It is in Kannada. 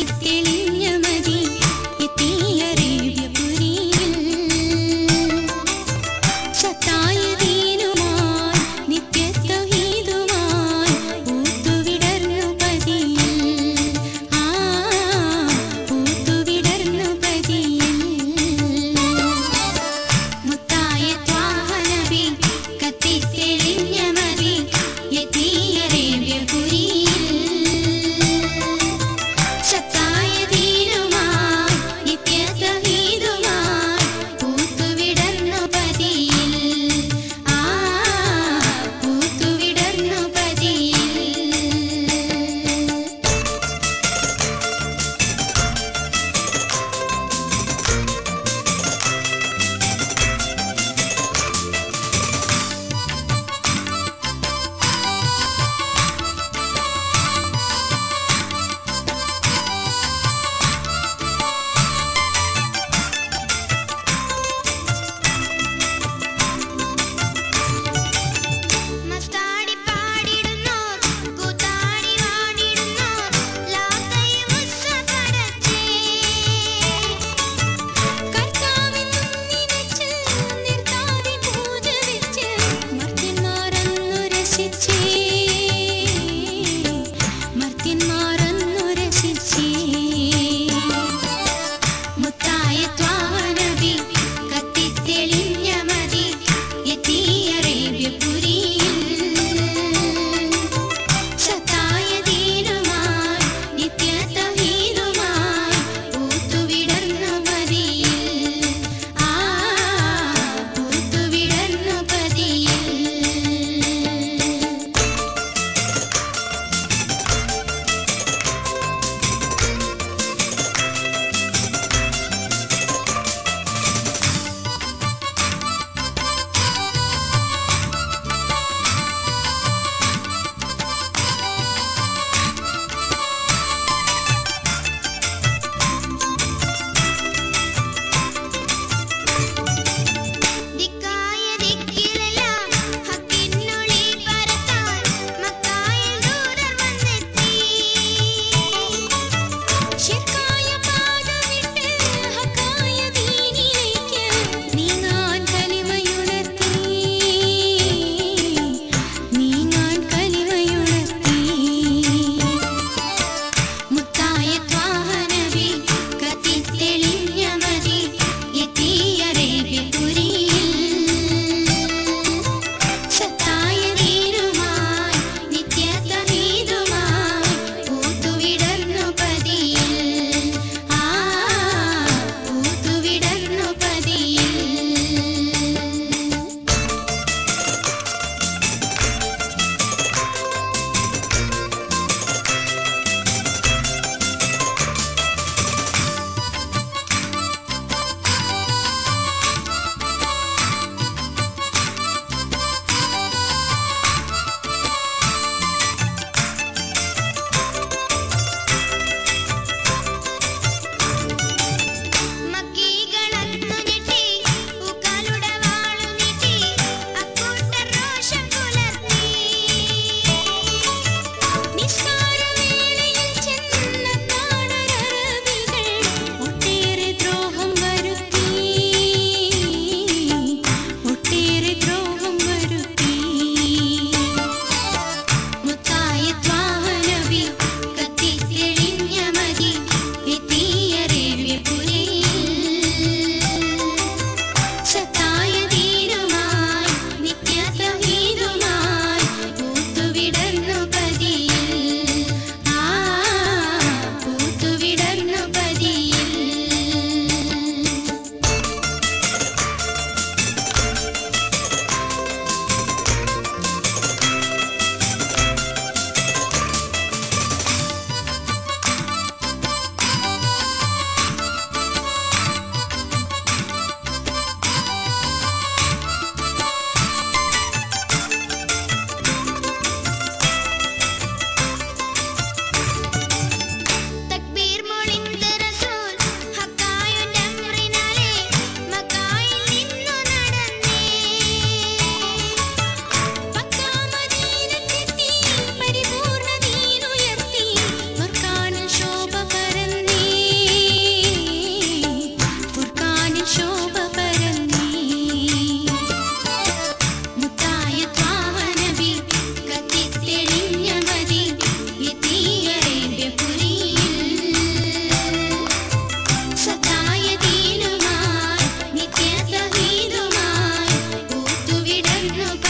ಕಿಕ್ಕಿಳಿ Pero